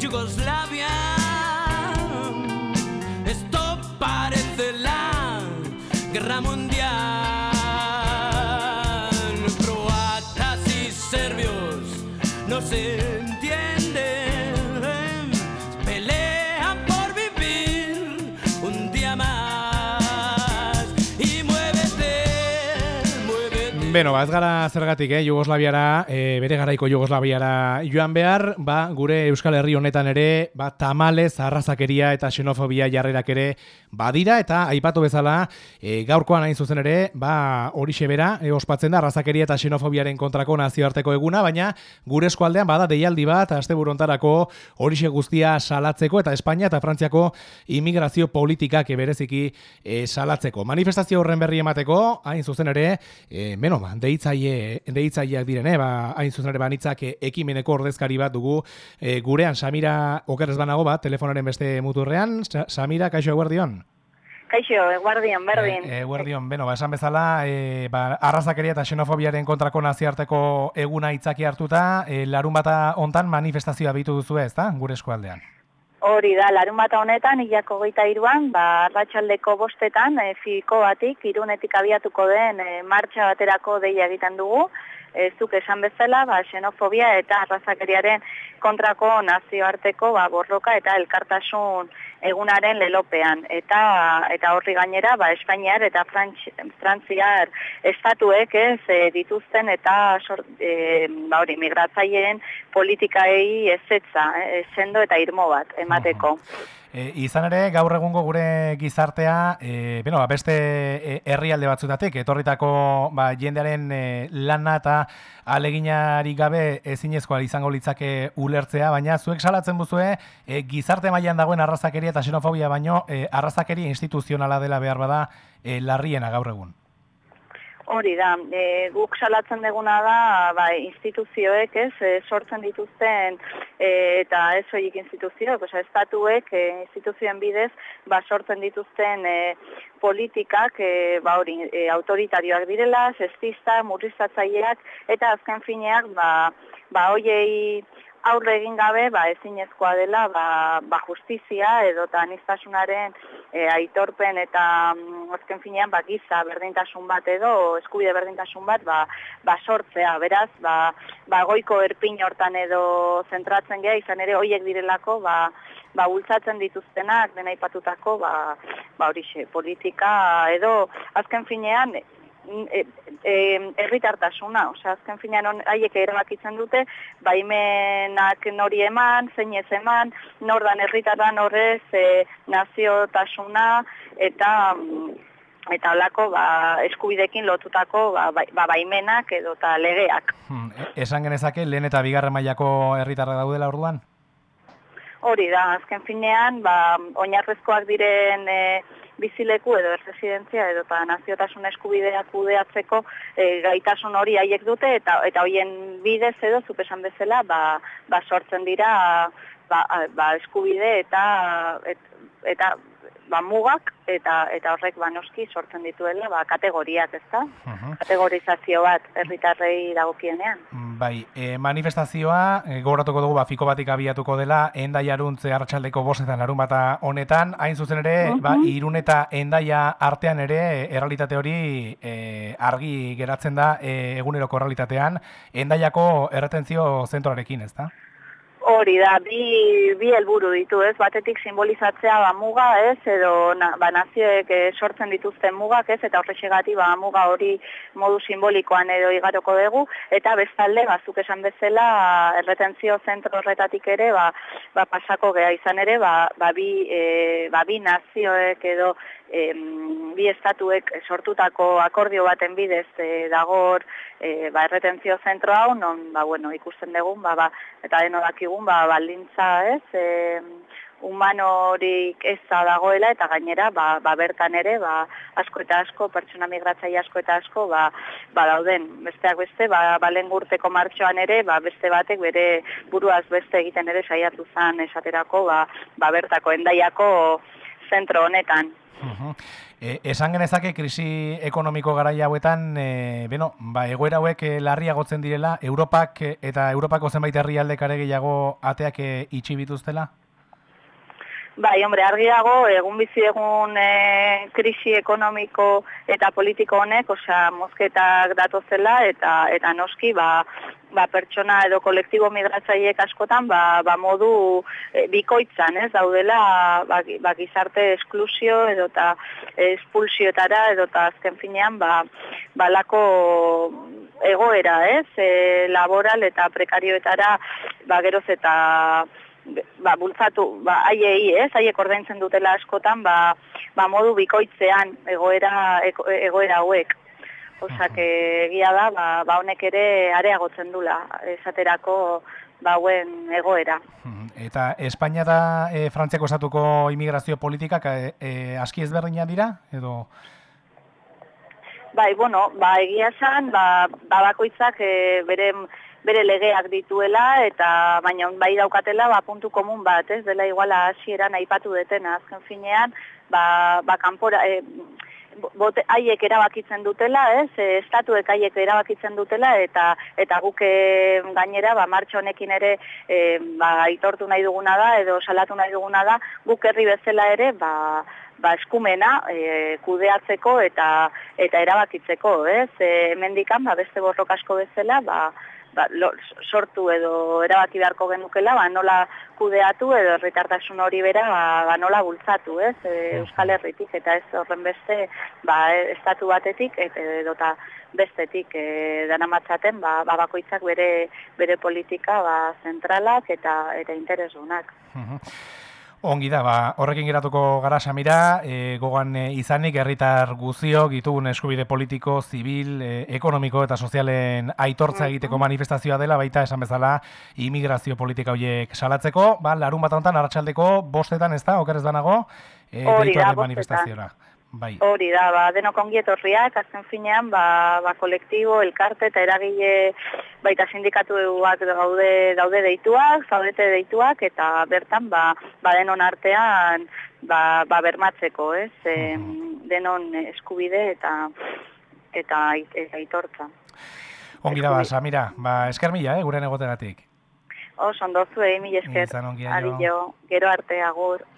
Yugoslavia. Beno, ba, ez gara zergatik, eh, Jugoslaviara, eh, bere garaiko Jugoslaviara joan behar, ba, gure Euskal Herri honetan ere, ba, tamalez, arrazakeria eta xenofobia jarrerak ere badira, eta aipatu bezala, eh, gaurkoan hain zuzen ere, ba, horixe bera, eh, ospatzen da, arrazakeria eta xenofobiaren kontrako nazioarteko eguna, baina gure eskualdean bada deialdi bat, aste burontarako horixe guztia salatzeko, eta Espainia eta Frantziako immigrazio politikak bereziki eh, salatzeko. Manifestazio horren berri emateko, hain zuzen ere, e, beno, ba, deitzaile, deitzaileak direne, ba, hain zuzen ere banitzak e, ekimeneko ordezkari bat dugu e, gurean, Samira okerrez banago bat, telefonaren beste muturrean, Sa- Samira, kaixo eguerdion? Kaixo, eguardian, berdin. E, eguerdion, beno, ba, esan bezala, e, ba, arrazakeria eta xenofobiaren kontrako naziarteko eguna itzaki hartuta, e, larun bata hontan manifestazioa bitu duzu ez, da, gure eskualdean? Hori da, larun bata honetan, hilako geita iruan, ba, arratsaldeko bostetan, e, fiko batik, irunetik abiatuko den e, martxa baterako deia egiten dugu, e, zuk esan bezala, ba, xenofobia eta arrazakeriaren kontrako nazioarteko ba, borroka eta elkartasun egunaren lelopean. Eta eta horri gainera, ba, Espainiar eta Frantz, Frantziar estatuek ez e, dituzten eta sor, e, ba, hori, migratzaileen politikaei ezetza, e, sendo eta irmo bat emateko. E, izan ere, gaur egungo gure gizartea, e, beno, ba, beste e, herrialde batzutatik, etorritako ba, jendearen e, lana eta aleginari gabe ezinezkoa izango litzake ulertzea, baina zuek salatzen buzue, e, gizarte mailan dagoen arrazakeria eta xenofobia baino, e, arrazakeria instituzionala dela behar bada e, larriena gaur egun. Hori da, e, guk salatzen deguna da, ba, instituzioek, ez, e, sortzen dituzten, e, eta ez horiek instituzioek, oza, estatuek, e, instituzioen bidez, ba, sortzen dituzten e, politikak, e, ba, hori, e, autoritarioak direla, sestista, murriztatzaileak, eta azken fineak, ba, ba, hoiei aurre egin gabe, ba, ezinezkoa dela, ba, ba justizia edo eta anistasunaren e, aitorpen eta mm, azken finean ba, giza berdintasun bat edo eskubide berdintasun bat ba, ba sortzea. Beraz, ba, ba goiko erpin hortan edo zentratzen gea izan ere hoiek direlako ba, ba bultzatzen dituztenak dena aipatutako ba, ba horixe, politika edo azken finean e, e, herritartasuna, osea azken finean haiek erabakitzen dute baimenak nori eman, zein ez eman, nordan herritarran horrez e, naziotasuna eta mm, eta holako ba, eskubidekin lotutako ba, bai- ba, baimenak edo eta legeak. Hmm, e- esan genezake, lehen eta bigarren mailako herritarra daudela orduan? Hori da, azken finean, ba, oinarrezkoak diren e, bizileku edo erresidentzia edo eta naziotasun eskubideak kudeatzeko e, gaitasun hori haiek dute eta eta hoien bidez edo zuk esan bezala ba, ba sortzen dira ba, ba eskubide eta et, eta ba mugak eta eta horrek ba noski sortzen dituela ba kategoriak, ezta? Mhm. Kategorizazio bat herritarrei dagokienean. Bai, e, manifestazioa, e, gogoratuko dugu, ba, fiko batik abiatuko dela, endaiaruntze hartxaldeko bostetan larun bata honetan, hain zuzen ere, ba, irun eta endaia artean ere, errealitate hori e, argi geratzen da e, eguneroko errealitatean, endaiako erretentzio zentroarekin, ez da? Hori da, bi, bi helburu ditu, ez? Batetik simbolizatzea ba, muga, ez? Edo na, ba, nazioek eh, sortzen dituzten mugak, ez? Eta horrexegati ba, muga hori modu simbolikoan edo igaroko dugu. Eta bestalde, ba, zuk esan bezala, erretentzio zentro horretatik ere, ba, ba, pasako geha izan ere, ba, ba, bi, e, ba, bi nazioek edo em, bi estatuek sortutako akordio baten bidez e, dagor e, ba, erretentzio zentro hau, non, ba, bueno, ikusten dugun, ba, ba, eta deno dakigun, ba, baldintza, ez, e, humanorik eza dagoela eta gainera ba, ba bertan ere ba, asko eta asko pertsona migratzaile asko eta asko ba, ba dauden besteak beste ba, ba urteko martxoan ere ba, beste batek bere buruaz beste egiten ere saiatu zan esaterako ba, ba bertako endaiako zentro honetan. E, esan genezake krisi ekonomiko garaia hauetan, e, beno, ba, egoera hauek e, larriagotzen direla, Europak e, eta Europako zenbait herrialdek are gehiago ateak e, itxi bituztela? Bai, hombre, argi dago, egun bizi egun e, krisi ekonomiko eta politiko honek, osea, mozketak datozela eta eta noski, ba, ba, pertsona edo kolektibo migratzaileek askotan ba, ba modu e, bikoitzan, ez, daudela ba, ba, gizarte esklusio edo eta espulsioetara edo eta azken finean ba, balako egoera, ez, e, laboral eta prekarioetara ba, geroz eta ba, bultzatu, ba, aiei, ez, aiek ordaintzen dutela askotan, ba, ba, modu bikoitzean egoera, egoera hauek. Osa, que egia da, ba, ba honek ere areagotzen dula, esaterako ba hauen egoera. Eta Espainia da e, Frantziako estatuko immigrazio politikak e, e, aski ezberdina dira edo Bai, bueno, ba egia san, ba, ba bakoitzak e, bere bere legeak dituela eta baina bai daukatela ba puntu komun bat, ez? Dela iguala hasieran aipatu detena azken finean, ba ba kanpora e, bote, haiek erabakitzen dutela, ez? E, estatuek haiek erabakitzen dutela eta eta guk e, gainera ba martxa honekin ere e, ba aitortu nahi duguna da edo salatu nahi duguna da guk herri bezala ere ba ba eskumena e, kudeatzeko eta eta erabakitzeko, ez? E, hemendikan ba beste borrok asko bezala ba ba, sortu edo erabaki beharko genukela, ba, nola kudeatu edo herritartasun hori bera ba, ba nola bultzatu, ez? E, Euskal Herritik eta ez horren beste ba, estatu batetik eta edota bestetik e, danamatzaten ba, ba bakoitzak bere bere politika ba, zentralak eta eta interesunak. Ongi da, ba, horrekin geratuko gara Samira, e, gogan e, izanik herritar guzio, gitugun eskubide politiko, zibil, e, ekonomiko eta sozialen aitortza egiteko manifestazioa dela, baita esan bezala imigrazio politika horiek salatzeko, ba, larun bat honetan, arratsaldeko bostetan ez da, oker ez danago, e, da, manifestazioa. Bai. Hori da, ba, denok ongi etorriak, azken finean, ba, ba, kolektibo, elkarte eta eragile baita sindikatu bat gaude, daude deituak, zaudete deituak, eta bertan, ba, ba denon artean, ba, ba bermatzeko, ez, e, denon eskubide eta eta, eta aitortza. Ongi da, ba, Samira, ba, esker mila, eh, gure negotegatik. Oso, ondozu, eh, mila esker. Izan ongi, gero arte, agur.